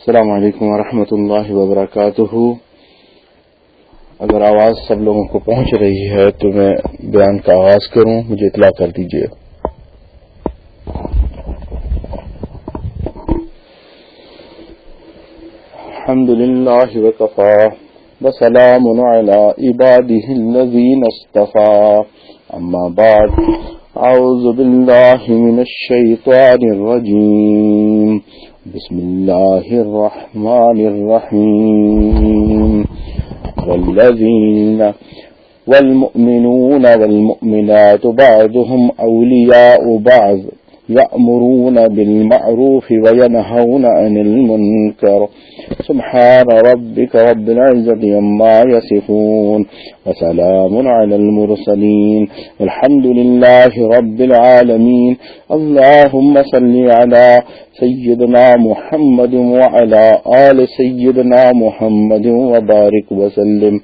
السلام علیکم ورحمۃ اللہ وبرکاتہ۔ اگر آواز سب لوگوں کو پہنچ رہی ہے تو میں بیان کا آغاز کروں، مجھے اطلاع کر دیجیے الحمد لله وكفى وسلام على عباده الذين اصطفى أما بعد أعوذ بالله من الشيطان الرجيم بسم الله الرحمن الرحيم. والذين والمؤمنون والمؤمنات بعضهم أولياء بعض. يأمرون بالمعروف وينهون عن المنكر. سبحان ربك رب العزة يما يصفون وسلام على المرسلين. الحمد لله رب العالمين. اللهم صل على سيدنا محمد وعلى آل سيدنا محمد وبارك وسلم.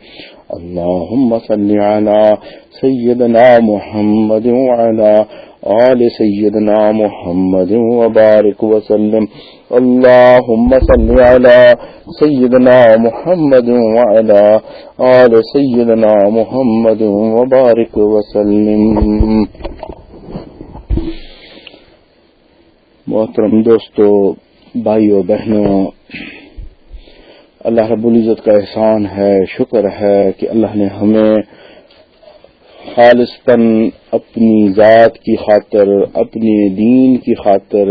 اللهم صل على سيدنا محمد وعلى آل سيدنا محمد وبارك وسلم. اللهم صل على سيدنا محمد وعلى آل سيدنا محمد وبارك وسلم. محترم دوستو، بھائیو بہنوں، اللہ رب العزت کا احسان ہے، شکر ہے کہ اللہ نے ہمیں خالصتاً اپنی ذات کی خاطر، اپنے دین کی خاطر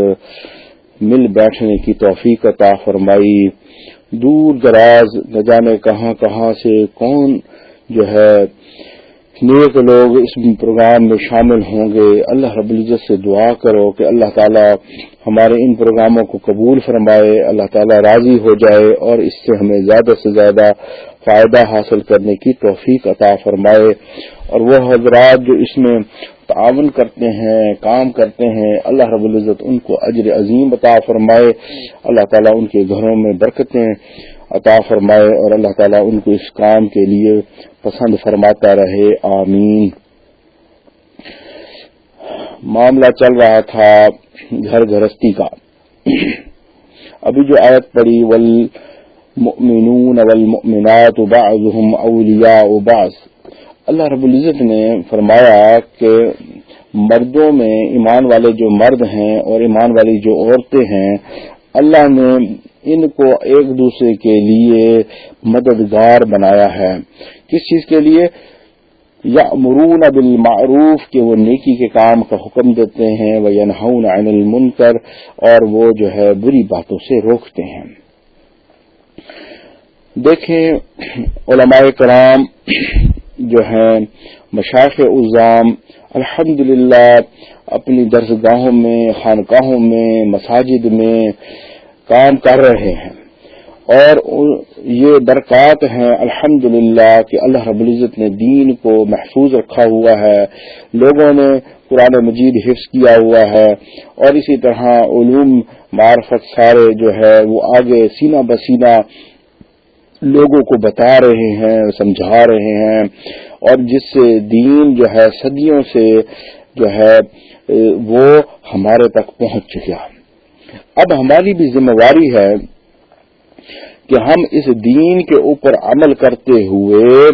مل بیٹھنے کی توفیق عطا فرمائی۔ دور دراز نہ جانے کہاں کہاں سے کون جو ہے۔ نیک لوگ اس پروگرام میں شامل ہوں گے۔ اللہ رب العزت سے دعا کرو کہ اللہ تعالی ہمارے ان پروگراموں کو قبول فرمائے۔ اللہ تعالی راضی ہو جائے اور اس سے ہمیں زیادہ سے زیادہ فائدہ حاصل کرنے کی توفیق عطا فرمائے۔ اور وہ حضرات جو اس میں تعاون کرتے ہیں، کام کرتے ہیں، اللہ رب العزت ان کو اجر عظیم عطا فرمائے۔ اللہ تعالیٰ ان کے گھروں میں برکتیں عطا فرمائے اور اللہ تعالیٰ ان کو اس کام کے لیے پسند فرماتا رہے۔ آمین۔ معاملہ چل رہا تھا گھر گھرستی کا۔ ابھی جو آیت پڑی ول والمؤمنون والمؤمنات بعضهم اولیاء بعض۔ اللہ رب العزت نے فرمایا کہ مردوں میں ایمان والے جو مرد ہیں اور ایمان والی جو عورتیں ہیں، اللہ نے ان کو ایک دوسرے کے لیے مددگار بنایا ہے۔ کس چیز کے لیے؟ یا مرون بالمعروف کہ وہ نیکی کے کام کا حکم دیتے ہیں وہ ینہون عن المنکر اور وہ جو ہے بری باتوں سے روکتے ہیں۔ دیکھیں علماء کرام جو ہیں مشاق الزام الحمد اپنی درسگاہوں میں، خانقاہوں میں، مساجد میں کام کر رہے ہیں۔ اور یہ برکات ہیں الحمد کہ اللہ رب العزت نے دین کو محفوظ رکھا ہوا ہے۔ لوگوں نے قرآن مجید حفظ کیا ہوا ہے اور اسی طرح علوم معرفت سارے جو ہے وہ آگے سینہ بسینہ لوگوں کو بتا رہے ہیں، سمجھا رہے ہیں اور جس سے دین جو ہے صدیوں سے جو ہے، وہ ہمارے تک پہنچ چکا۔ اب ہماری بھی ذمہ داری ہے کہ ہم اس دین کے اوپر عمل کرتے ہوئے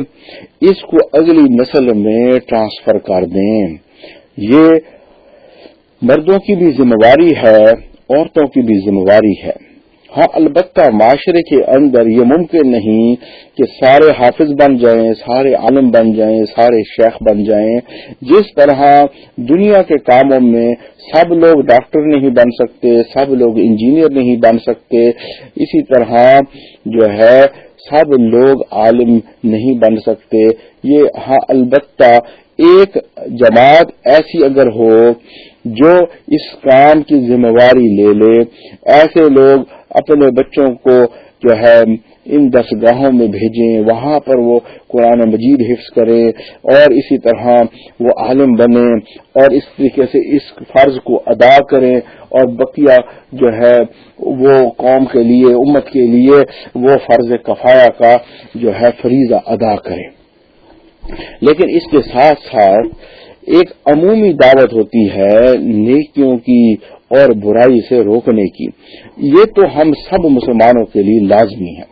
اس کو اگلی نسل میں ٹرانسفر کر دیں۔ یہ مردوں کی بھی ذمہ داری ہے، عورتوں کی بھی ذمہ داری ہے۔ ہاں البتہ معاشرے کے اندر یہ ممکن نہیں کہ سارے حافظ بن جائیں، سارے عالم بن جائیں، سارے شیخ بن جائیں۔ جس طرح دنیا کے کاموں میں سب لوگ ڈاکٹر نہیں بن سکتے، سب لوگ انجینئر نہیں بن سکتے، اسی طرح جو ہے، سب لوگ عالم نہیں بن سکتے۔ یہ ہاں البتہ ایک جماعت ایسی اگر ہو جو اس کام کی ذمہ داری لے لے، ایسے لوگ اپنے بچوں کو جو ہے ان دسگاہوں میں بھیجیں، وہاں پر وہ قرآن مجید حفظ کریں اور اسی طرح وہ عالم بنے اور اس طریقے سے اس فرض کو ادا کریں اور بقیہ جو ہے وہ قوم کے لیے، امت کے لیے وہ فرض کفایا کا جو ہے فریضہ ادا کریں۔ لیکن اس کے ساتھ ساتھ ایک عمومی دعوت ہوتی ہے نیکیوں کی اور برائی سے روکنے کی۔ یہ تو ہم سب مسلمانوں کے لیے لازمی ہے۔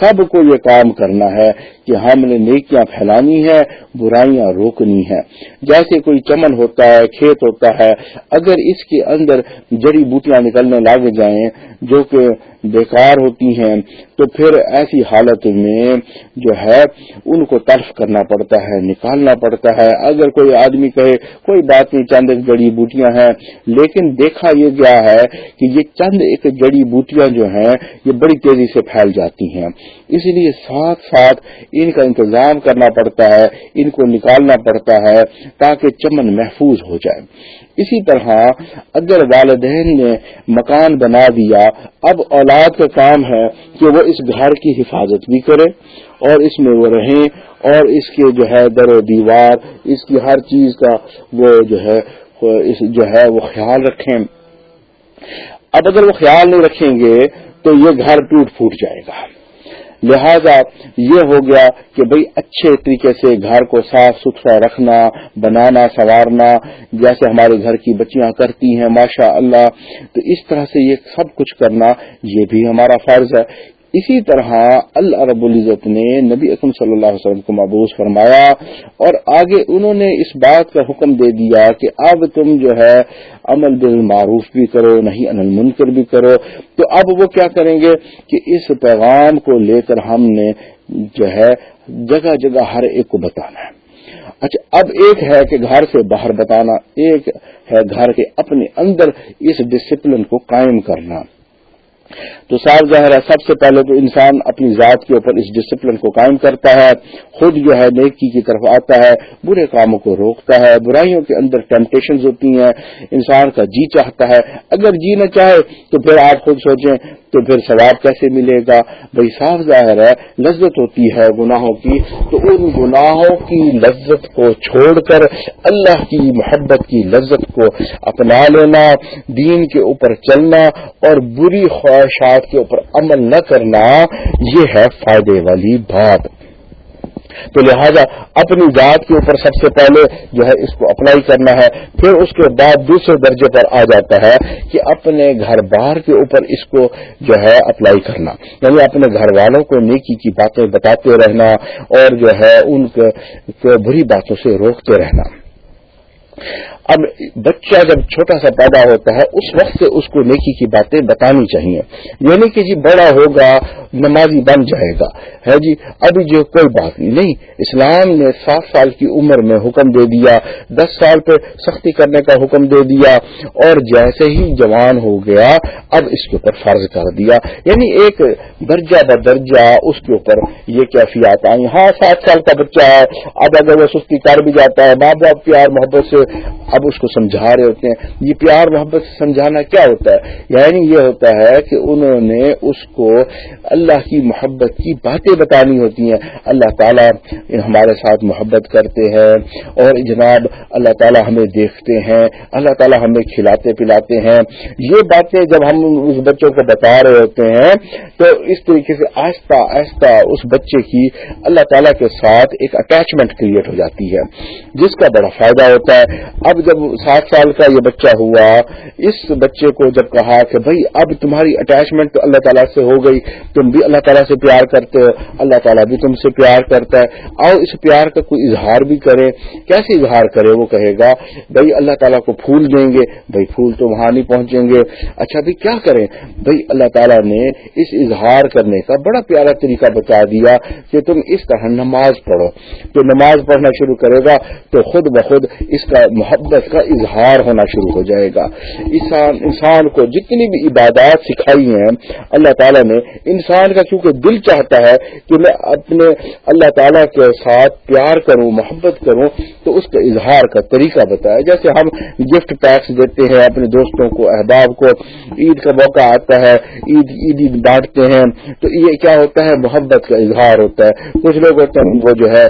سب کو یہ کام کرنا ہے کہ ہم نے نیکیاں پھیلانی ہے برائیاں روکنی ہے جیسے کوئی چمن ہوتا ہے، کھیت ہوتا ہے، اگر اس کے اندر جڑی بوٹیاں نکلنے لگ جائیں، جو کہ بیکار ہوتی ہیں، تو پھر ایسی حالت میں جو ہے، ان کو تلف کرنا پڑتا ہے، نکالنا پڑتا ہے۔ اگر کوئی آدمی کہے، کوئی بات نہیں، چند ایک جڑی بوٹیاں ہیں، لیکن دیکھا یہ گیا ہے کہ یہ چند ایک جڑی بوٹیاں جو ہیں، یہ بڑی تیزی سے پھیل جاتی ہیں۔ اس لیے ساتھ ساتھ ان کا انتظام کرنا پڑتا ہے، ان کو نکالنا پڑتا ہے تاکہ چمن محفوظ ہو جائے۔ اسی طرح اگر والدین نے مکان بنا دیا، اب اولاد کا کام ہے کہ وہ اس گھر کی حفاظت بھی کرے اور اس میں وہ رہیں اور اس کے جو ہے در و دیوار، اس کی ہر چیز کا وہ جو ہے جو ہے وہ خیال رکھیں۔ اب اگر وہ خیال نہیں رکھیں گے تو یہ گھر ٹوٹ پھوٹ جائے گا۔ لہذا یہ ہو گیا کہ بھئی اچھے طریقے سے گھر کو صاف ستھرا رکھنا، بنانا، سنوارنا، جیسے ہمارے گھر کی بچیاں کرتی ہیں ماشاء اللہ تو اس طرح سے یہ سب کچھ کرنا، یہ بھی ہمارا فرض ہے۔ اسی طرح اللہ رب العزت نے نبی اکم صلی اللہ علیہ وسلم کو محبوس فرمایا اور آگے انہوں نے اس بات کا حکم دے دیا کہ اب تم جو ہے عمل بالمعروف بھی کرو، نہیں انل منکر بھی کرو۔ تو اب وہ کیا کریں گے کہ اس پیغام کو لے کر ہم نے جو ہے جگہ جگہ ہر ایک کو بتانا ہے۔ اچھا اب ایک ہے کہ گھر سے باہر بتانا، ایک ہے گھر کے اپنے اندر اس ڈسپلن کو قائم کرنا۔ تو صاف ظاہر ہے، سب سے پہلے تو انسان اپنی ذات کے اوپر اس ڈسپلن کو قائم کرتا ہے، خود جو ہے نیکی کی طرف آتا ہے، برے کاموں کو روکتا ہے، برائیوں کے اندر ٹیمپٹیشن ہوتی ہیں، انسان کا جی چاہتا ہے۔ اگر جی نہ چاہے تو پھر آپ خود سوچیں تو پھر ثواب کیسے ملے گا؟ بھائی صاف ظاہر ہے، لذت ہوتی ہے گناہوں کی، تو ان گناہوں کی لذت کو چھوڑ کر اللہ کی محبت کی لذت کو اپنا لینا، دین کے اوپر چلنا اور بری خواہشات کے اوپر عمل نہ کرنا، یہ ہے فائدے والی بات۔ تو لہذا اپنی ذات کے اوپر سب سے پہلے جو ہے اس کو اپلائی کرنا ہے، پھر اس کے بعد دوسرے درجے پر آ جاتا ہے کہ اپنے گھر بار کے اوپر اس کو جو ہے اپلائی کرنا۔ یعنی اپنے گھر والوں کو نیکی کی باتیں بتاتے رہنا اور جو ہے ان کو بری باتوں سے روکتے رہنا۔ اب بچہ جب چھوٹا سا پیدا ہوتا ہے، اس وقت سے اس کو نیکی کی باتیں بتانی چاہیے۔ یعنی کہ جی بڑا ہوگا، نمازی بن جائے گا۔ ہے جی؟ ابھی جو کوئی بات نہیں اسلام نے سات سال کی عمر میں حکم دے دیا، دس سال پہ سختی کرنے کا حکم دے دیا، اور جیسے ہی جوان ہو گیا، اب اس کے اوپر فرض کر دیا۔ یعنی ایک درجہ بدرجہ اس کے اوپر یہ کیفیات آئی ہاں سات سال کا بچہ ہے، اب اگر وہ سستی کر بھی جاتا ہے، ماں باپ پیار محبت سے اب اس کو سمجھا رہے ہوتے ہیں۔ یہ پیار محبت سے سمجھانا کیا ہوتا ہے؟ یعنی یہ ہوتا ہے کہ انہوں نے اس کو اللہ کی محبت کی باتیں بتانی ہوتی ہیں۔ اللہ تعالیٰ ہمارے ساتھ محبت کرتے ہیں اور جناب اللہ تعالیٰ ہمیں دیکھتے ہیں، اللہ تعالیٰ ہمیں کھلاتے پلاتے ہیں۔ یہ باتیں جب ہم اس بچوں کو بتا رہے ہوتے ہیں، تو اس طریقے سے آہستہ آہستہ اس بچے کی اللہ تعالیٰ کے ساتھ ایک اٹیچمنٹ کریٹ ہو جاتی ہے، جس کا بڑا فائدہ ہوتا ہے۔ اب جب سات سال کا یہ بچہ ہوا، اس بچے کو جب کہا کہ بھائی اب تمہاری اٹیچمنٹ تو اللہ تعالیٰ سے ہو گئی، تم بھی اللہ تعالیٰ سے پیار کرتے ہو، اللہ تعالیٰ بھی تم سے پیار کرتا ہے۔ آؤ اس پیار کا کوئی اظہار بھی کرے کیسے اظہار کرے؟ وہ کہے گا، بھائی اللہ تعالیٰ کو پھول دیں گے۔ بھائی پھول تو وہاں نہیں پہنچیں گے۔ اچھا بھی کیا کریں؟ بھائی اللہ تعالیٰ نے اس اظہار کرنے کا بڑا پیارا طریقہ بتا دیا کہ تم اس طرح نماز پڑھو۔ تو نماز پڑھنا شروع کرے گا تو خود بخود اس کا محبت محبت کا اظہار ہونا شروع ہو جائے گا۔ انسان کو جتنی بھی عبادات سکھائی ہیں، اللہ تعالیٰ نے انسان کا کیونکہ دل چاہتا ہے کہ میں اپنے اللہ تعالیٰ کے ساتھ پیار کروں، محبت کروں، تو اس کا اظہار کا طریقہ بتایا۔ جیسے ہم گفٹ پیکس دیتے ہیں، اپنے دوستوں کو، احباب کو، عید کا موقع آتا ہے، عید عید بانٹتے ہیں، تو یہ کیا ہوتا ہے؟ محبت کا اظہار ہوتا ہے۔ کچھ لوگ ہوتے ہیں، وہ جو ہے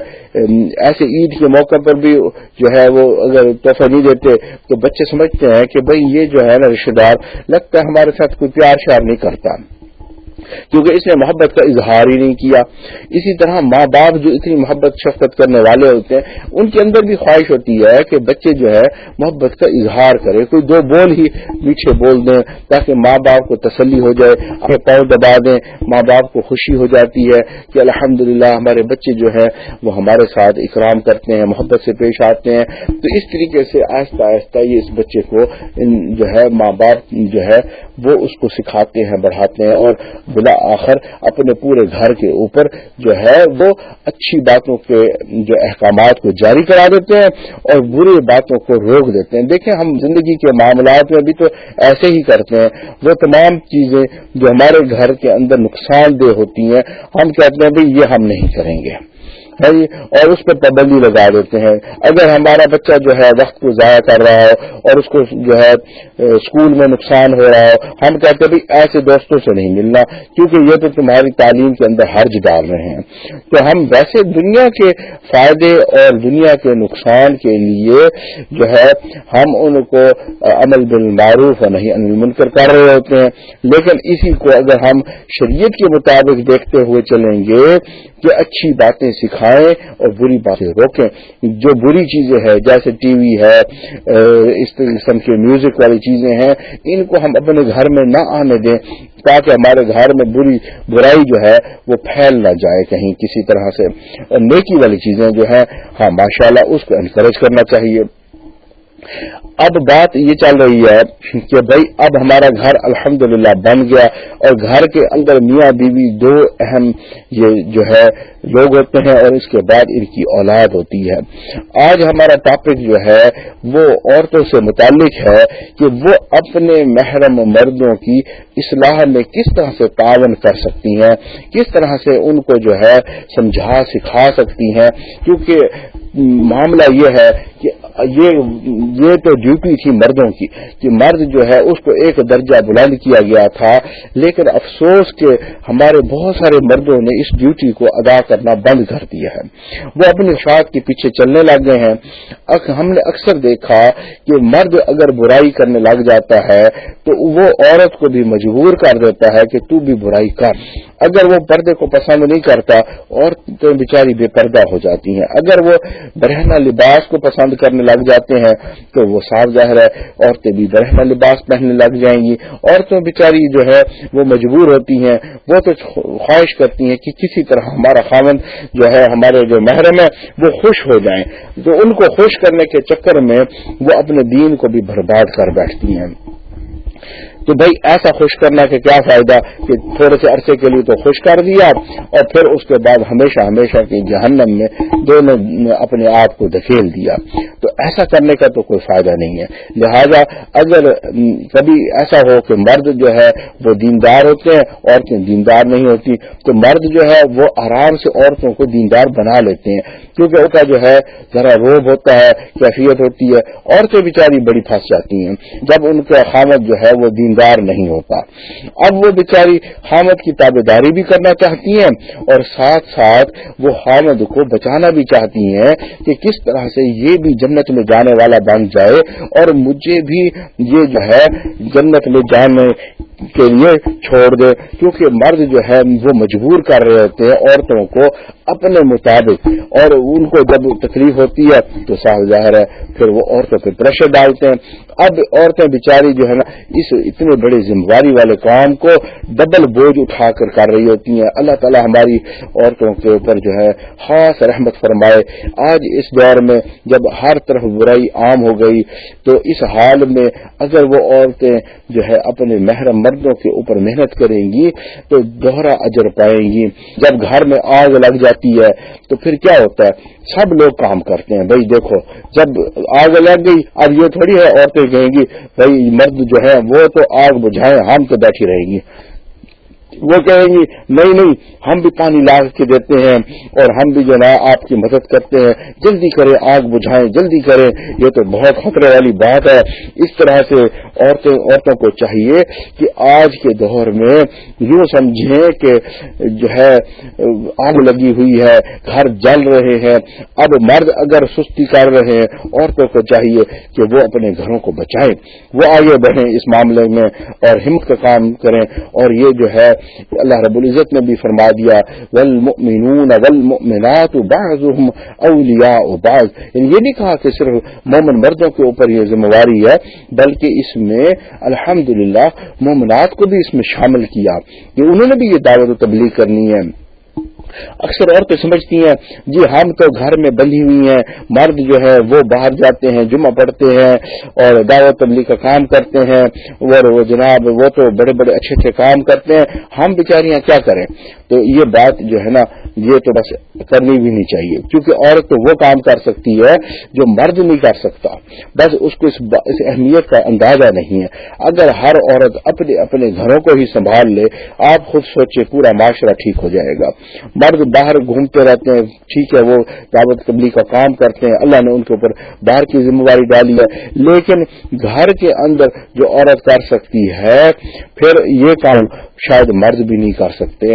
ایسے عید کے موقع پر بھی جو ہے، وہ اگر تحفہ نہیں دیتے، تو بچے سمجھتے ہیں کہ بھئی یہ جو ہے نا رشتے دار، لگتا ہے ہمارے ساتھ کوئی پیار شیار نہیں کرتا۔ کیونکہ اس نے محبت کا اظہار ہی نہیں کیا۔ اسی طرح ماں باپ جو اتنی محبت شفقت کرنے والے ہوتے ہیں، ان کے اندر بھی خواہش ہوتی ہے کہ بچے جو ہے محبت کا اظہار کرے۔ کوئی دو بول ہی پیچھے بول دیں تاکہ ماں باپ کو تسلی ہو جائے، اپنے پاؤں دبا دیں، ماں باپ کو خوشی ہو جاتی ہے کہ الحمد ہمارے بچے جو ہے وہ ہمارے ساتھ اکرام کرتے ہیں، محبت سے پیش آتے ہیں۔ تو اس طریقے سے آہستہ آہستہ یہ اس بچے کو جو ہے ماں باپ جو ہے وہ اس کو سکھاتے ہیں، بڑھاتے ہیں اور بلا آخر اپنے پورے گھر کے اوپر جو ہے وہ اچھی باتوں کے جو احکامات کو جاری کرا دیتے ہیں اور بری باتوں کو روک دیتے ہیں۔ دیکھیں ہم زندگی کے معاملات میں بھی تو ایسے ہی کرتے ہیں۔ وہ تمام چیزیں جو ہمارے گھر کے اندر نقصان دہ ہوتی ہیں، ہم کہتے ہیں بھائی یہ ہم نہیں کریں گے۔ ہے اور اس پہ پابندی لگا دیتے ہیں۔ اگر ہمارا بچہ جو ہے وقت کو ضائع کر رہا ہو اور اس کو جو ہے اسکول میں نقصان ہو رہا ہو، ہم کہتے ہیں ایسے دوستوں سے نہیں ملنا، کیونکہ یہ تو تمہاری تعلیم کے اندر حرج ڈال رہے ہیں۔ تو ہم ویسے دنیا کے فائدے اور دنیا کے نقصان کے لیے جو ہے، ہم ان کو عمل بالمعروف اور نہیں انل منکر کر رہے ہوتے ہیں۔ لیکن اسی کو اگر ہم شریعت کے مطابق دیکھتے ہوئے چلیں گے کہ اچھی باتیں سکھائیں اور بری باتیں روکیں۔ جو بری چیزیں ہیں، جیسے ٹی وی ہے اس قسم کے میوزک والی چیزیں ہیں، ان کو ہم اپنے گھر میں نہ آنے دیں تاکہ ہمارے گھر میں بری، برائی جو ہے، وہ پھیل نہ جائے کہیں کسی طرح سے۔ اور نیکی والی چیزیں جو ہیں ہاں ماشاءاللہ، اس کو انکریج کرنا چاہیے۔ اب بات یہ چل رہی ہے کہ بھائی اب ہمارا گھر الحمد بن گیا اور گھر کے اندر میاں بیوی دو اہم یہ جو ہے لوگ ہوتے ہیں اور اس کے بعد ان کی اولاد ہوتی ہے۔ آج ہمارا ٹاپک جو ہے وہ عورتوں سے متعلق ہے کہ وہ اپنے محرم مردوں کی اصلاح میں کس طرح سے تعاون کر سکتی ہیں، کس طرح سے ان کو جو ہے سمجھا سکھا سکتی ہیں۔ کیونکہ معاملہ یہ ہے کہ یہ تو ڈیوٹی تھی مردوں کی کہ مرد جو ہے اس کو ایک درجہ بلند کیا گیا تھا، لیکن افسوس کہ ہمارے بہت سارے مردوں نے اس ڈیوٹی کو ادا کرنا بند کر دیا ہے۔ وہ اپنی افراد کے پیچھے چلنے لگ گئے ہیں۔ ہم نے اکثر دیکھا کہ مرد اگر برائی کرنے لگ جاتا ہے تو وہ عورت کو بھی مجبور کر دیتا ہے کہ تو بھی برائی کر۔ اگر وہ پردے کو پسند نہیں کرتا، عورتیں بیچاری بے پردہ ہو جاتی ہیں۔ اگر وہ برہنا لباس کو پسند کرنے لگ جاتے ہیں تو وہ صاف ظاہر ہے، عورتیں بھی برہنا لباس پہننے لگ جائیں گی۔ عورتیں بیچاری جو ہے، وہ مجبور ہوتی ہیں، وہ تو خواہش کرتی ہیں کہ کسی طرح ہمارا خاون جو ہے، ہمارے جو محرم ہے وہ خوش ہو جائیں۔ تو ان کو خوش کرنے کے چکر میں وہ اپنے دین کو بھی برباد کر بیٹھتی ہیں۔ تو بھائی ایسا خوش کرنا کہ کیا فائدہ کہ تھوڑے سے عرصے کے لیے تو خوش کر دیا اور پھر اس کے بعد ہمیشہ ہمیشہ کی جہنم میں دونوں اپنے آپ کو دھکیل دیا۔ تو ایسا کرنے کا تو کوئی فائدہ نہیں ہے۔ لہذا اگر کبھی ایسا ہو کہ مرد جو ہے وہ دیندار ہوتے ہیں، عورتیں دیندار نہیں ہوتی، تو مرد جو ہے وہ آرام سے عورتوں کو دیندار بنا لیتے ہیں۔ کیونکہ ان کا جو ہے ذرا روب ہوتا ہے، کیفیت ہوتی ہے، عورتیں بیچاری بڑی پھنس جاتی ہیں۔ جب ان کا خامد جو ہے وہ دین دیندار نہیں ہوتا۔ اب وہ بیچاری حامد کی تابے داری بھی کرنا چاہتی ہیں اور ساتھ ساتھ وہ حامد کو بچانا بھی چاہتی ہیں کہ کس طرح سے یہ بھی جنت میں جانے والا بن جائے اور مجھے بھی یہ جو ہے جنت میں جانے کے لیے چھوڑ دے، کیونکہ مرد جو ہے وہ مجبور کر رہے ہوتے ہیں عورتوں کو اپنے مطابق اور ان کو جب تکلیف ہوتی ہے تو صاف ظاہر ہے، پھر وہ عورتوں پہ پریشر ڈالتے ہیں۔ اب عورتیں بیچاری جو ہے نا، اس اتنے بڑے ذمہ داری والے کام کو ڈبل بوجھ اٹھا کر کر رہی ہوتی ہیں۔ اللہ تعالی ہماری عورتوں کے اوپر جو ہے خاص رحمت فرمائے۔ آج اس دور میں جب ہر طرف برائی عام ہو گئی، تو اس حال میں اگر وہ عورتیں جو ہے اپنے محرم مردوں کے اوپر محنت کریں گی، تو دوہرا اجر پائیں گی۔ جب گھر میں آگ لگ جاتی ہے، تو پھر کیا ہوتا ہے؟ سب لوگ کام کرتے ہیں۔ بھائی دیکھو، جب آگ لگ گئی، اب یہ تھوڑی ہے، عورتیں کہیں گی، بھائی مرد جو ہے وہ تو آگ بجھائیں، ہم تو بیٹھی رہیں گی۔ وہ کہیں گی، نہیں نہیں، ہم بھی پانی لا کے دیتے ہیں اور ہم بھی جو ہے آپ کی مدد کرتے ہیں۔ جلدی کریں، آگ بجھائیں، جلدی کریں، یہ تو بہت خطرے والی بات ہے۔ اس طرح سے عورتیں عورتوں کو چاہیے کہ آج کے دور میں یوں سمجھیں کہ جو ہے، آگ لگی ہوئی ہے، گھر جل رہے ہیں۔ اب مرد اگر سستی کر رہے ہیں، عورتوں کو چاہیے کہ وہ اپنے گھروں کو بچائیں۔ وہ آگے بڑھیں اس معاملے میں اور ہمت کا کام کریں۔ اور یہ جو ہے، اللہ رب العزت نے بھی فرما دیا، والمؤمنون والمؤمنات بعضهم اولیاء بعض۔ یعنی یہ نہیں کہا کہ صرف مومن مردوں کے اوپر یہ ذمہ داری ہے، بلکہ اس نے الحمدللہ مومنات کو بھی اس میں شامل کیا کہ انہوں نے بھی یہ دعوت و تبلیغ کرنی ہے۔ اکثر عورتیں سمجھتی ہیں جی ہم تو گھر میں بندھی ہوئی ہیں مرد جو ہے وہ باہر جاتے ہیں جمعہ پڑھتے ہیں اور دعوت تبلیغ کا کام کرتے ہیں اور وہ جناب وہ تو بڑے بڑے اچھے اچھے کام کرتے ہیں۔ ہم بیچاریاں کیا کریں؟ تو یہ بات جو ہے نا یہ تو بس کرنی بھی نہیں چاہیے کیونکہ عورت تو وہ کام کر سکتی ہے جو مرد نہیں کر سکتا۔ بس اس کو اس, اس اہمیت کا اندازہ نہیں ہے۔ اگر ہر عورت اپنے اپنے گھروں کو ہی سنبھال لے آپ خود سوچے پورا معاشرہ ٹھیک ہو جائے گا۔ مرد باہر گھومتے رہتے ہیں، ٹھیک ہے، وہ دعوت قبلی کا کام کرتے ہیں۔ اللہ نے ان کے اوپر باہر کی ذمہ داری ڈالی ہے۔ لیکن گھر کے اندر جو عورت کر سکتی ہے، پھر یہ کام شاید مرد بھی نہیں کر سکتے۔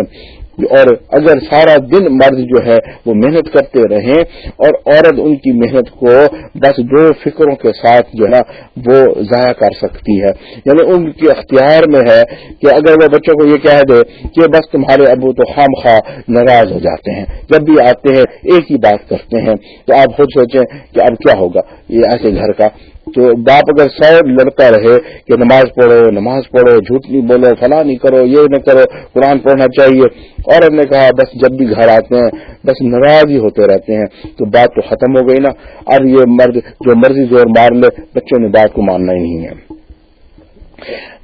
اور اگر سارا دن مرد جو ہے وہ محنت کرتے رہیں اور عورت ان کی محنت کو بس دو فکروں کے ساتھ جو ہے نا وہ ضائع کر سکتی ہے۔ یعنی ان کے اختیار میں ہے کہ اگر وہ بچوں کو یہ کہہ دے کہ بس تمہارے ابو تو خام خواہ ناراض ہو جاتے ہیں، جب بھی آتے ہیں ایک ہی بات کرتے ہیں تو آپ خود سوچیں کہ اب کیا ہوگا؟ یہ ایسے گھر کا تو باپ اگر سو لڑتا رہے کہ نماز پڑھو نماز پڑھو جھوٹ نہیں بولو، فلاں نہیں کرو، یہ نہ کرو، قرآن پڑھنا چاہیے۔ اور ہم نے کہا، بس جب بھی گھر آتے ہیں، بس ناراض ہی ہوتے رہتے ہیں، تو بات تو ختم ہو گئی نا۔ اب یہ مرد جو مرضی زور مار لے، بچوں نے بات کو ماننا ہی نہیں ہے۔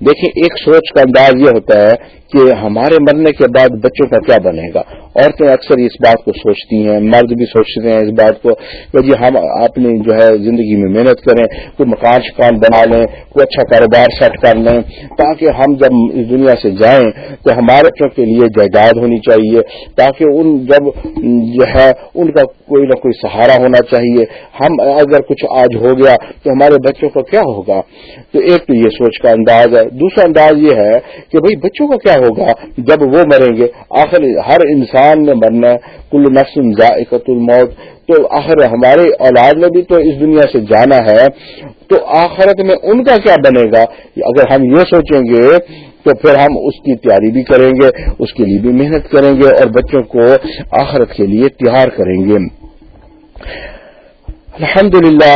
دیکھیں، ایک سوچ کا انداز یہ ہوتا ہے کہ ہمارے مرنے کے بعد بچوں کا کیا بنے گا؟ عورتیں اکثر اس بات کو سوچتی ہیں، مرد بھی سوچتے ہیں اس بات کو کہ جی ہم اپنی جو ہے زندگی میں محنت کریں، کوئی مکان شکان بنا لیں، کوئی اچھا کاروبار سیٹ کر لیں، تاکہ ہم جب اس دنیا سے جائیں تو ہمارے بچوں کے لیے جائیداد ہونی چاہیے، تاکہ ان جب جو ہے ان کا کوئی نہ کوئی سہارا ہونا چاہیے۔ ہم اگر کچھ آج ہو گیا تو ہمارے بچوں کا کیا ہوگا؟ تو ایک تو یہ سوچ کا انداز ہے۔ دوسرا انداز یہ ہے کہ بھئی بچوں کا کیا ہوگا جب وہ مریں گے؟ آخر ہر انسان نے مرنا ہے۔ کل نسل ذائقت الموت۔ تو آخر ہمارے اولاد نے بھی تو اس دنیا سے جانا ہے۔ تو آخرت میں ان کا کیا بنے گا؟ اگر ہم یہ سوچیں گے تو پھر ہم اس کی تیاری بھی کریں گے، اس کے لیے بھی محنت کریں گے اور بچوں کو آخرت کے لیے تیار کریں گے۔ الحمدللہ۔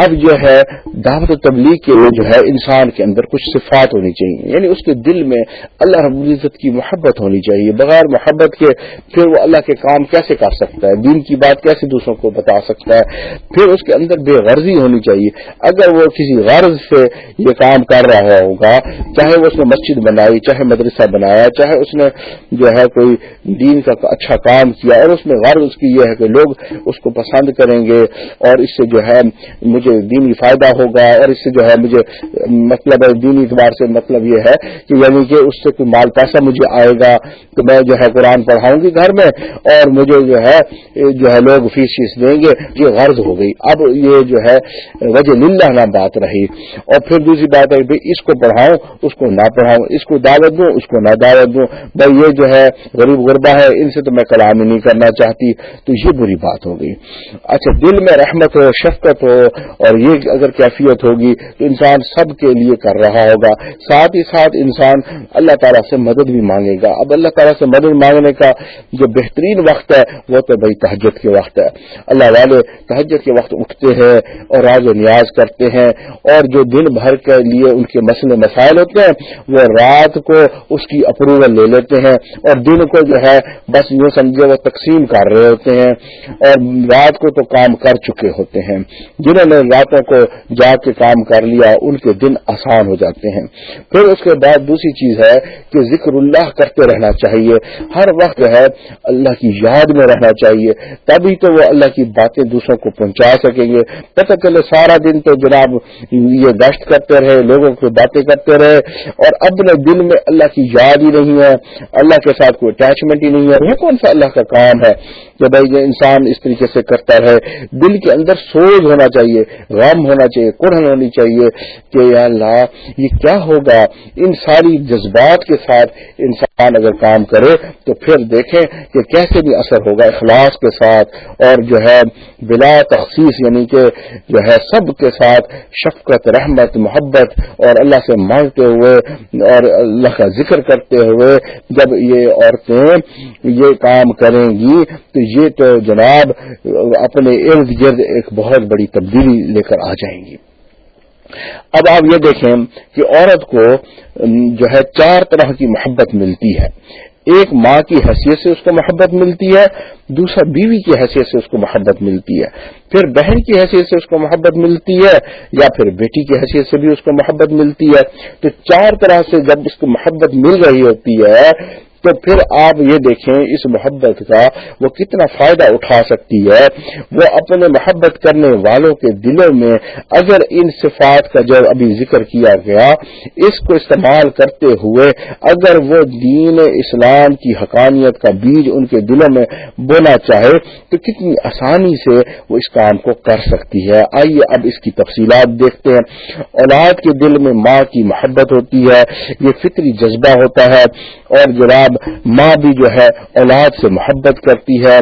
اب جو ہے دعوت و تبلیغ کے لیے جو ہے انسان کے اندر کچھ صفات ہونی چاہیے۔ یعنی اس کے دل میں اللہ رب العزت کی محبت ہونی چاہیے۔ بغیر محبت کے پھر وہ اللہ کے کام کیسے کر سکتا ہے؟ دین کی بات کیسے دوسروں کو بتا سکتا ہے؟ پھر اس کے اندر بے غرضی ہونی چاہیے۔ اگر وہ کسی غرض سے یہ کام کر رہا ہوگا، چاہے وہ اس نے مسجد بنائی، چاہے مدرسہ بنایا، چاہے اس نے جو ہے کوئی دین کا اچھا کام کیا، اور اس میں غرض اس کی یہ ہے کہ لوگ اس کو پسند کریں گے اور اس سے جو ہے مجھے مجھے دینی فائدہ ہوگا اور اس سے جو ہے مجھے مطلب دینی اعتبار سے مطلب یہ ہے کہ یعنی کہ اس سے کوئی مال پیسہ مجھے آئے گا تو میں جو ہے قرآن پڑھاؤں گی گھر میں اور مجھے جو ہے جو ہے لوگ فیس فیس دیں گے، یہ غرض ہو گئی۔ اب یہ جو ہے وجہ للہ نہ بات رہی۔ اور پھر دوسری بات ہے بھائی اس کو پڑھاؤں، اس کو نہ پڑھاؤں، اس کو دعوت دوں، اس کو نہ دعوت دوں۔ بھائی یہ جو ہے غریب غربا ہے، ان سے تو میں کلام ہی نہیں کرنا چاہتی۔ تو یہ بری بات ہو گئی۔ اچھا دل میں رحمت ہو شفقت ہو اور یہ اگر کیفیت ہوگی تو انسان سب کے لیے کر رہا ہوگا۔ ساتھ ہی ساتھ انسان اللہ تعالیٰ سے مدد بھی مانگے گا۔ اب اللہ تعالیٰ سے مدد مانگنے کا جو بہترین وقت ہے وہ تو بھائی تہجد کے وقت ہے۔ اللہ والے تہجد کے وقت اٹھتے ہیں اور راز و نیاز کرتے ہیں اور جو دن بھر کے لیے ان کے مسئلے مسائل ہوتے ہیں وہ رات کو اس کی اپروول لے لیتے ہیں اور دن کو جو ہے بس یوں سمجھے وہ تقسیم کر رہے ہوتے ہیں اور رات کو تو کام کر چکے ہوتے ہیں۔ جنہوں نے راتوں کو جا کے کام کر لیا، ان کے دن آسان ہو جاتے ہیں۔ پھر اس کے بعد دوسری چیز ہے کہ ذکر اللہ کرتے رہنا چاہیے۔ ہر وقت جو ہے اللہ کی یاد میں رہنا چاہیے۔ تبھی تو وہ اللہ کی باتیں دوسروں کو پہنچا سکیں گے۔ پتہ چلے سارا دن تو جناب یہ گشت کرتے رہے، لوگوں کو باتیں کرتے رہے۔ اور اپنے دل میں اللہ کی یاد ہی نہیں ہے، اللہ کے ساتھ کوئی اٹیچمنٹ ہی نہیں ہے۔ یہ کون سا اللہ کا کام ہے کہ بھائی یہ انسان اس طریقے سے کرتا رہے؟ دل کے اندر سوچ ہونا چاہیے۔ غم ہونا چاہیے قرن ہونی چاہیے کہ یا اللہ، یہ کیا ہوگا؟ ان ساری جذبات کے ساتھ انسان اگر کام کرے تو پھر دیکھیں کہ کیسے بھی اثر ہوگا اخلاص کے ساتھ اور جو ہے بلا تخصیص یعنی کہ جو ہے سب کے ساتھ شفقت، رحمت، محبت اور اللہ سے مانگتے ہوئے اور اللہ کا ذکر کرتے ہوئے جب یہ عورتیں یہ کام کریں گی تو یہ تو جناب اپنے ارد گرد ایک بہت بڑی تبدیلی لے کر آ جائیں گی۔ اب آپ یہ دیکھیں کہ عورت کو جو ہے چار طرح کی محبت ملتی ہے۔ ایک ماں کی حیثیت سے اس کو محبت ملتی ہے، دوسرا بیوی کی حیثیت سے اس کو محبت ملتی ہے۔ پھر بہن کی حیثیت سے اس کو محبت ملتی ہے، یا پھر بیٹی کی حیثیت سے بھی اس کو محبت ملتی ہے۔ تو چار طرح سے جب اس کو محبت مل رہی ہوتی ہے تو پھر آپ یہ دیکھیں اس محبت کا وہ کتنا فائدہ اٹھا سکتی ہے۔ وہ اپنے محبت کرنے والوں کے دلوں میں اگر ان صفات کا جو ابھی ذکر کیا گیا، اس کو استعمال کرتے ہوئے اگر وہ دین اسلام کی حقانیت کا بیج ان کے دلوں میں بونا چاہے، تو کتنی آسانی سے وہ اس کام کو کر سکتی ہے۔ آئیے اب اس کی تفصیلات دیکھتے ہیں۔ اولاد کے دل میں ماں کی محبت ہوتی ہے، یہ فطری جذبہ ہوتا ہے اور جناب اب ماں بھی جو ہے اولاد سے محبت کرتی ہے۔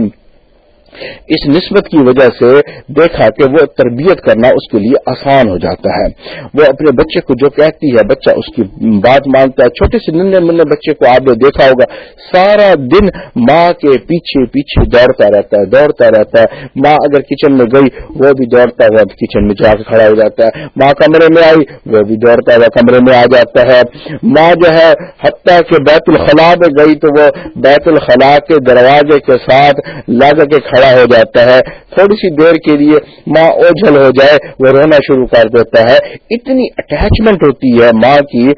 اس نسبت کی وجہ سے دیکھا کہ وہ تربیت کرنا اس کے لیے آسان ہو جاتا ہے۔ وہ اپنے بچے کو جو کہتی ہے، بچہ اس کی بات مانتا ہے۔ چھوٹے سے ننے منہ بچے کو آپ نے دیکھا ہوگا، سارا دن ماں کے پیچھے پیچھے دوڑتا رہتا ہے، دوڑتا رہتا ہے۔ ماں اگر کچن میں گئی، وہ بھی دوڑتا ہوا کچن میں جا کے کھڑا ہو جاتا ہے۔ ماں کمرے میں آئی، وہ بھی دوڑتا ہوا کمرے میں آ جاتا ہے۔ ماں جو ہے، حتیٰ کہ بیت الخلاء میں گئی تو وہ بیت الخلاء کے دروازے کے ساتھ لگ کے کھڑا ہو جاتا ہے، تھوڑی سی دیر کے لیے ماں اوجھل ہو جائے، وہ رونا شروع کر دیتا ہے۔ اتنی اٹیچمنٹ ہوتی ہے ماں کی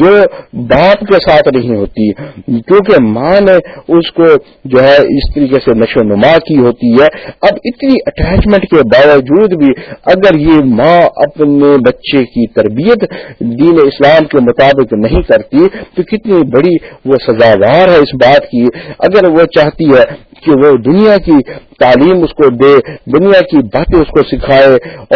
جو باپ کے ساتھ نہیں ہوتی۔ کیونکہ ماں نے اس کو جو ہے اس طریقے سے نشو نما کی ہوتی ہے۔ اب اتنی اٹیچمنٹ کے باوجود بھی اگر یہ ماں اپنے بچے کی تربیت دین اسلام کے مطابق نہیں کرتی، تو کتنی بڑی وہ سزاوار ہے اس بات کی۔ اگر وہ چاہتی ہے کہ وہ دنیا کی تعلیم اس کو دے، دنیا کی باتیں اس کو سکھائے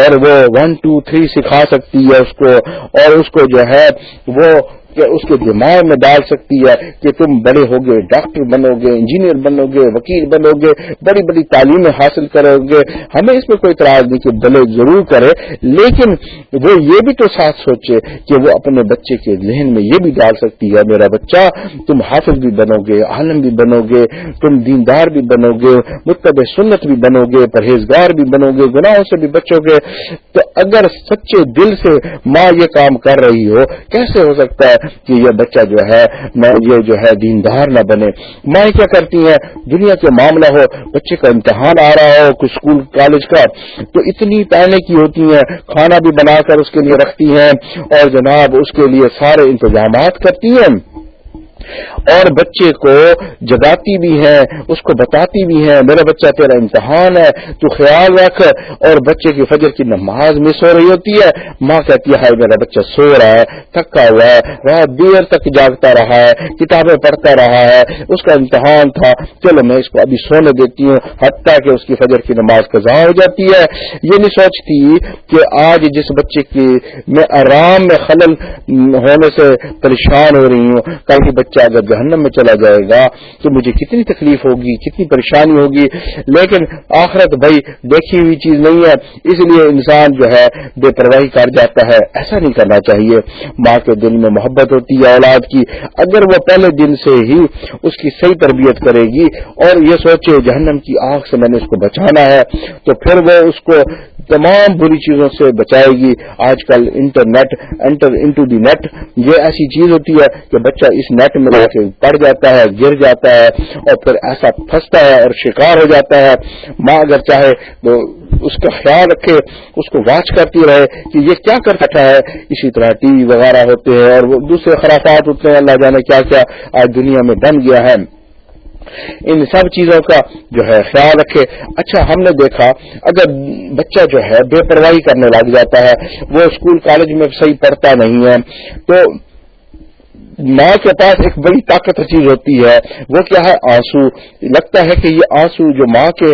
اور وہ ون ٹو تھری سکھا سکتی ہے اس کو، اور اس کو جو ہے وہ کہ اس کے دماغ میں ڈال سکتی ہے کہ تم بڑے ہوگے ڈاکٹر بنو گے، انجینئر بنو گے، وکیل بنو گے، بڑی بڑی تعلیمیں حاصل کرو گے۔ ہمیں اس میں کوئی اعتراض نہیں کہ بھلے ضرور کرے، لیکن وہ یہ بھی تو ساتھ سوچے کہ وہ اپنے بچے کے ذہن میں یہ بھی ڈال سکتی ہے، میرا بچہ، تم حافظ بھی بنو گے، عالم بھی بنو گے، تم دیندار بھی بنو گے متب سنت بھی بنو گے، پرہیزگار بھی بنو گے، گناہوں سے بھی بچو گے۔ تو اگر سچے دل سے ماں یہ کام کر رہی ہو، کیسے ہو سکتا ہے؟ کہ یہ بچہ جو ہے میں یہ جو ہے دیندار نہ بنے۔ مائیں کیا کرتی ہیں؟ دنیا کے معاملہ ہو، بچے کا امتحان آ رہا ہو کچھ اسکول کالج کا، تو اتنی پہلے کی ہوتی ہیں۔ کھانا بھی بنا کر اس کے لیے رکھتی ہیں اور جناب اس کے لیے سارے انتظامات کرتی ہیں۔ اور بچے کو جگاتی بھی ہے، اس کو بتاتی بھی ہے، میرا بچہ تیرا امتحان ہے، تو خیال رکھ۔ اور بچے کی فجر کی نماز میں سو رہی ہوتی ہے۔ ماں کہتی ہے میرا بچہ سو رہا ہے، تھکا ہوا ہے، رات دیر تک جاگتا رہا ہے، کتابیں پڑھتا رہا ہے۔ اس کا امتحان تھا، چلو میں اس کو ابھی سونے دیتی ہوں، حتیٰ کہ اس کی فجر کی نماز قضا ہو جاتی ہے۔ یہ نہیں سوچتی کہ آج جس بچے کی میں آرام میں خلل ہونے سے پریشان ہو رہی ہوں، کل کی بچہ اگر جہنم میں چلا جائے گا تو مجھے کتنی تکلیف ہوگی، کتنی پریشانی ہوگی۔ لیکن آخرت بھائی دیکھی ہوئی چیز نہیں ہے، اس لیے انسان جو ہے بے پرواہی کر جاتا ہے۔ ایسا نہیں کرنا چاہیے۔ ماں کے دل میں محبت ہوتی ہے، اولاد کی۔ اگر وہ پہلے دن سے ہی اس کی صحیح تربیت کرے گی اور یہ سوچے جہنم کی آنکھ سے میں نے اس کو بچانا ہے، تو پھر وہ اس کو تمام بری چیزوں سے بچائے گی۔ آج کل internet, inter into the net, یہ ایسی چیز ہوتی ہے کہ بچہ اس نیٹ میں رہ کے پڑ جاتا ہے، گر جاتا ہے اور پھر ایسا پھنستا ہے اور شکار ہو جاتا ہے۔ ماں اگر چاہے تو اس کا خیال رکھے، اس کو واچ کرتی رہے کہ یہ کیا کر سکتا ہے۔ اسی طرح ٹی وی وغیرہ ہوتے ہیں اور وہ دوسرے خرافات ہوتے ہیں۔ اللہ جانے کیا کیا آج دنیا میں بن گیا ہے۔ ان سب چیزوں کا جو ہے خیال رکھے۔ اچھا ہم نے دیکھا، اگر بچہ جو ہے بے پرواہی کرنے لگ جاتا ہے، وہ اسکول کالج میں صحیح پڑھتا نہیں ہے، تو ماں کے پاس ایک بڑی طاقت چیز ہوتی ہے، وہ کیا ہے؟ آنسو۔ لگتا ہے کہ یہ آنسو جو ماں کے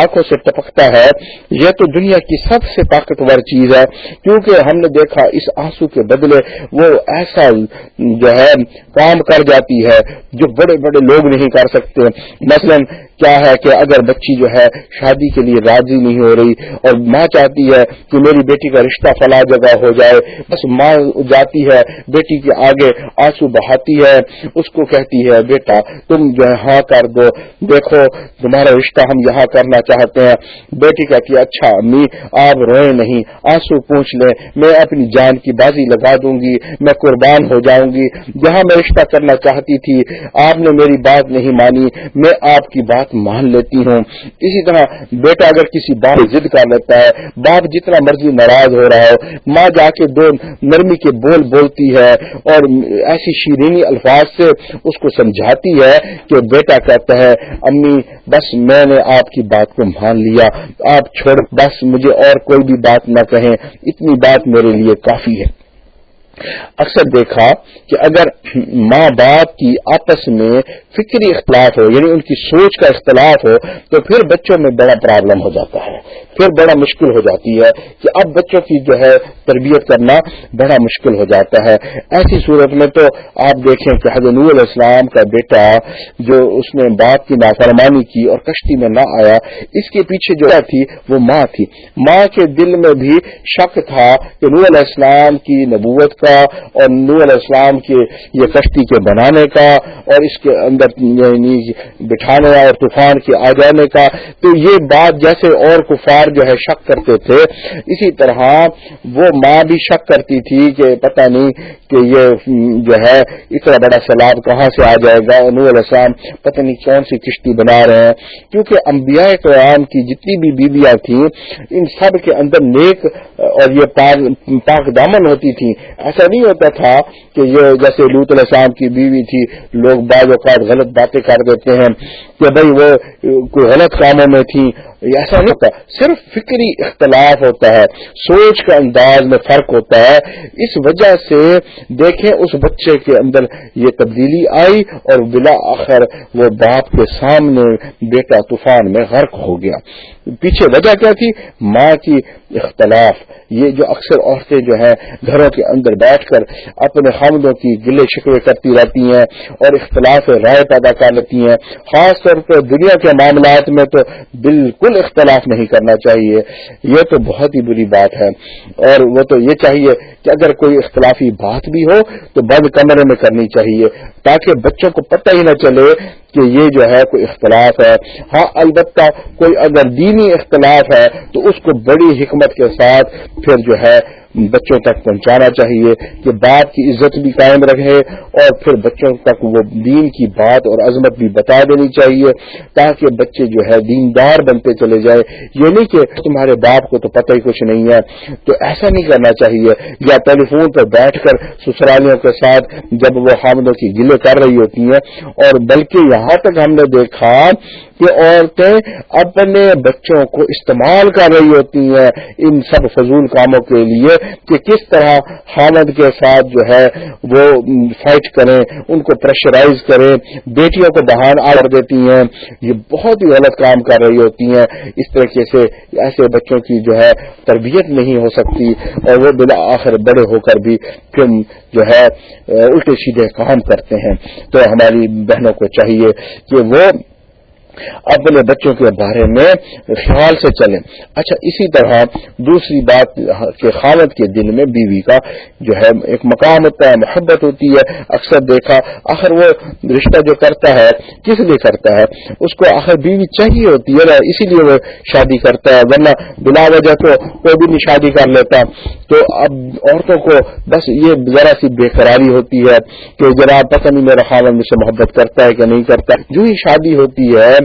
آنکھوں سے ٹپکتا ہے، یہ تو دنیا کی سب سے طاقتور چیز ہے۔ کیونکہ ہم نے دیکھا اس آنسو کے بدلے وہ ایسا جو ہے، کام کر جاتی ہے جو بڑے بڑے لوگ نہیں کر سکتے۔ مثلا کیا ہے کہ اگر بچی جو ہے شادی کے لیے راضی نہیں ہو رہی اور ماں چاہتی ہے کہ میری بیٹی کا رشتہ فلا جگہ ہو جائے، بس ماں جاتی ہے، بیٹی کے آگے آنسو بہاتی ہے، اس کو کہتی ہے، بیٹا، تم جو ہے ہاں کر دو۔ دیکھو، تمہارا رشتہ ہم یہاں کرنا چاہتے ہیں۔ بیٹی کہتی ہے اچھا امی، آپ روئے نہیں، آنسو پوچھ لیں۔ میں اپنی جان کی بازی لگا دوں گی، میں قربان ہو جاؤں گی۔ جہاں میں رشتہ کرنا چاہتی تھی، آپ نے میری بات نہیں مانی، میں آپ کی بات بات مان لیتی ہوں۔ اسی طرح بیٹا اگر کسی بات ضد کر لیتا ہے، باپ جتنا مرضی ناراض ہو رہا ہو، ماں جا کے دو نرمی کے بول بولتی ہے اور ایسی شیرینی الفاظ سے اس کو سمجھاتی ہے کہ بیٹا کہتا ہے، امی، بس میں نے آپ کی بات کو مان لیا۔ آپ چھوڑ، بس مجھے اور کوئی بھی بات نہ کہیں۔ اتنی بات میرے لیے کافی ہے۔ اکثر دیکھا کہ اگر ماں باپ کی آپس میں فکری اختلاف ہو یعنی ان کی سوچ کا اختلاف ہو، تو پھر بچوں میں بڑا پرابلم ہو جاتا ہے۔ پھر بڑا مشکل ہو جاتی ہے کہ اب بچوں کی جو ہے تربیت کرنا بڑا مشکل ہو جاتا ہے۔ ایسی صورت میں تو آپ دیکھیں کہ حضرت نور علیہ السلام کا بیٹا جو اس نے باپ کی نافرمانی کی اور کشتی میں نہ آیا، اس کے پیچھے جو تھی وہ ماں تھی۔ ماں کے دل میں بھی شک تھا کہ نور علیہ السلام کی نبوت کا اور نور علیہ السلام کے یہ کشتی کے بنانے کا اور اس کے اندر یعنی بٹھانے اور طوفان کے آ جانے کا۔ تو یہ بات جیسے اور کفار جو ہے شک کرتے تھے۔ اسی طرح وہ ماں بھی شک کرتی تھی کہ پتہ نہیں کہ یہ جو ہے اتنا بڑا سیلاب کہاں سے آ جائے گا۔ علیہ السلام پتہ نہیں کون سی کشتی بنا رہے ہیں۔ کیونکہ انبیاء قیام کی جتنی بھی بیویاں تھیں، ان سب کے اندر نیک اور یہ پاک دامن ہوتی تھی ایسا نہیں ہوتا تھا کہ یہ جیسے لوت السلام کی بیوی تھی، لوگ بعض اوقات غلط باتیں کر دیتے ہیں کہ بھائی وہ کوئی غلط کاموں میں تھی ایسا نہیں ہوتا صرف فکری اختلاف ہوتا ہے، سوچ کا انداز میں فرق ہوتا ہے۔ اس وجہ سے دیکھیں اس بچے کے اندر یہ تبدیلی آئی اور بلا آخر وہ باپ کے سامنے بیٹا طوفان میں غرق ہو گیا۔ پیچھے وجہ کیا تھی؟ ماں کی اختلاف۔ یہ جو اکثر عورتیں جو ہیں، گھروں کے اندر بیٹھ کر اپنے خامدوں کی گلے شکوے کرتی رہتی ہیں اور اختلاف رائے پیدا کر لیتی ہیں۔ خاص طور پر دنیا کے معاملات میں تو بالکل اختلاف نہیں کرنا چاہیے۔ یہ تو بہت ہی بری بات ہے۔ اور وہ تو یہ چاہیے کہ اگر کوئی اختلافی بات بھی ہو تو بند کمرے میں کرنی چاہیے، تاکہ بچوں کو پتہ ہی نہ چلے کہ یہ جو ہے کوئی اختلاف ہے۔ ہاں البتہ کوئی اگر دینی اختلاف ہے تو اس کو بڑی حکمت کے ساتھ پھر جو ہے بچوں تک پہنچانا چاہیے کہ باپ کی عزت بھی قائم رکھے اور پھر بچوں تک وہ دین کی بات اور عظمت بھی بتا دینی چاہیے تاکہ بچے جو ہے دیندار بنتے چلے جائے یہ نہیں کہ تمہارے باپ کو تو پتہ ہی کچھ نہیں ہے۔ تو ایسا نہیں کرنا چاہیے۔ یا ٹیلی فون پر بیٹھ کر سسرالیوں کے ساتھ جب وہ حامدوں کی گلے کر رہی ہوتی ہیں اور بلکہ یہاں تک ہم نے دیکھا کہ عورتیں اپنے بچوں کو استعمال کر رہی ہوتی ہیں ان سب فضول کاموں کے لیے کہ کس طرح حامد کے ساتھ جو ہے وہ فائٹ کریں، ان کو پریشرائز کریں، بیٹیوں کو بہان آڈر دیتی ہیں۔ یہ بہت ہی غلط کام کر رہی ہوتی ہیں۔ اس طریقے سے ایسے بچوں کی جو ہے تربیت نہیں ہو سکتی اور وہ بلا آخر بڑے ہو کر بھی پھر جو ہے الٹے سیدھے کام کرتے ہیں۔ تو ہماری بہنوں کو چاہیے کہ وہ اپنے بچوں کے بارے میں خیال سے چلیں۔ اچھا اسی طرح دوسری بات کہ خالد کے دل میں بیوی کا جو ہے ایک مقام ہوتا ہے، محبت ہوتی ہے۔ اکثر دیکھا، آخر وہ رشتہ جو کرتا ہے، کس لیے کرتا ہے؟ اس کو آخر بیوی چاہیے ہوتی ہے نا اسی لیے وہ شادی کرتا ہے؟ ورنہ بلا وجہ تو کوئی بھی نہیں شادی کر لیتا۔ تو اب عورتوں کو بس یہ ذرا سی بے قراری ہوتی ہے کہ جناب پتہ نہیں میرا خالد مجھ سے محبت کرتا ہے کہ نہیں کرتا۔ جو ہی شادی ہوتی ہے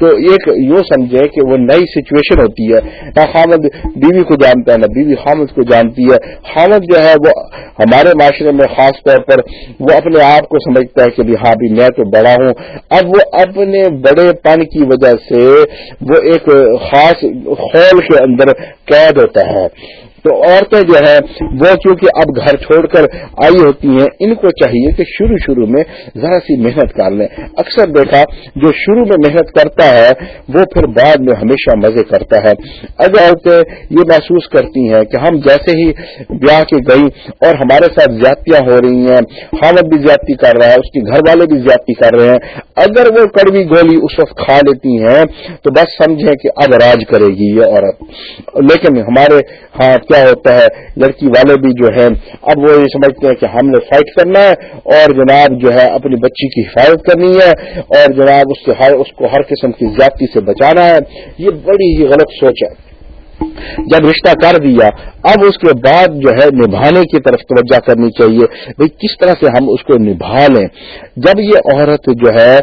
تو ایک یوں سمجھے کہ وہ نئی سچویشن ہوتی ہے۔ نہ خامد بیوی کو جانتا ہے، نہ بیوی خامد کو جانتی ہے۔ خامد جو ہے وہ ہمارے معاشرے میں خاص طور پر وہ اپنے آپ کو سمجھتا ہے کہ ہاں بھی میں تو بڑا ہوں۔ اب وہ اپنے بڑے پن کی وجہ سے وہ ایک خاص خول کے اندر قید ہوتا ہے۔ تو عورتیں جو ہے وہ کیونکہ اب گھر چھوڑ کر آئی ہوتی ہیں، ان کو چاہیے کہ شروع شروع میں ذرا سی محنت کر لیں۔ اکثر دیکھا جو شروع میں محنت کرتا ہے، وہ پھر بعد میں ہمیشہ مزے کرتا ہے۔ اگر عورتیں یہ محسوس کرتی ہیں کہ ہم جیسے ہی بیاہ کے گئی اور ہمارے ساتھ زیادتیاں ہو رہی ہیں حامد بھی زیادتی کر رہا ہے، اس کے گھر والے بھی زیادتی کر رہے ہیں۔ اگر وہ کڑوی گولی اس وقت کھا لیتی ہیں، تو بس سمجھیں کہ اب راج کرے گی یہ عورت۔ لیکن ہمارے ہاں کیا ہوتا ہے؟ لڑکی والے بھی جو ہیں، اب وہ یہ سمجھتے ہیں کہ ہم نے فائٹ کرنا ہے اور جناب جو ہے اپنی بچی کی حفاظت کرنی ہے اور جناب اس سے اس کو ہر قسم کی زیادتی سے بچانا ہے۔ یہ بڑی ہی غلط سوچ ہے۔ جب رشتہ کر دیا، اب اس کے بعد جو ہے نبھانے کی طرف توجہ کرنی چاہیے۔ بھائی کس طرح سے ہم اس کو نبھا لیں؟ جب یہ عورت جو ہے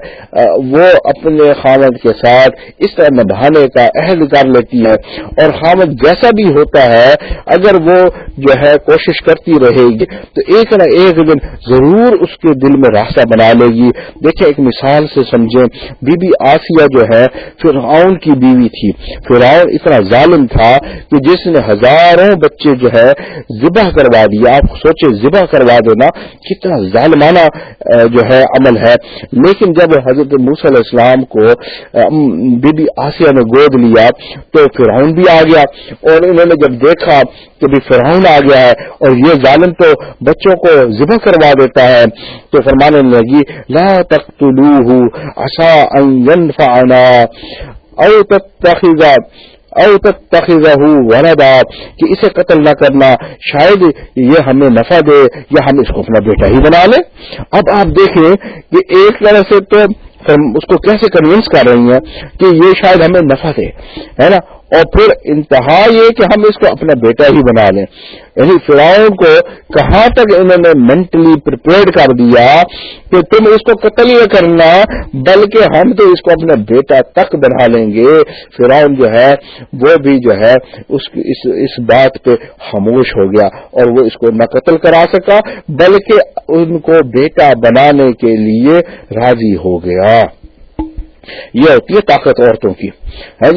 وہ اپنے خامد کے ساتھ اس طرح نبھانے کا عہد کر لیتی ہے، اور خامد جیسا بھی ہوتا ہے، اگر وہ جو ہے کوشش کرتی رہے گی، تو ایک نہ ایک دن ضرور اس کے دل میں راستہ بنا لے گی۔ دیکھیں، ایک مثال سے سمجھیں، بی بی آسیہ جو ہے، فرعون کی بیوی تھی۔ فرعون اتنا ظالم تھا کہ جس نے ہزاروں بچے جو ہے ذبح کروا دیا، آپ سوچے ذبح کروا دینا کتنا ظالمانہ جو ہے عمل ہے۔ لیکن جب حضرت علیہ السلام کو بی بی آسیہ نے گود لیا تو فرعون بھی آ گیا اور انہوں نے جب دیکھا کہ بھی فرعون آ گیا ہے اور یہ ظالم تو بچوں کو ذبح کروا دیتا ہے تو فرمانے لگی، لا تقتلوه عسى ان ينفعنا او تتخذ او تخذہ ولدا، کہ اسے قتل نہ کرنا، شاید یہ ہمیں نفع دے یا ہم اس کو اپنا بیٹا ہی بنا لیں۔ اب آپ دیکھیں کہ ایک طرح سے تو اس کو کیسے کنوینس کر رہی ہیں کہ یہ شاید ہمیں نفع دے، ہے نا؟ اور پھر انتہا یہ کہ ہم اس کو اپنا بیٹا ہی بنا لیں۔ یعنی فراؤن کو کہاں تک انہوں نے مینٹلی پرپیئر کر دیا کہ تم اس کو قتل یہ کرنا بلکہ ہم تو اس کو اپنا بیٹا تک بنا لیں گے۔ فراؤن جو ہے وہ بھی جو ہے اس اس, اس بات پہ خاموش ہو گیا اور وہ اس کو نہ قتل کرا سکا بلکہ ان کو بیٹا بنانے کے لیے راضی ہو گیا۔ یہ ہوتی ہے طاقت عورتوں کی۔ ہے جی؟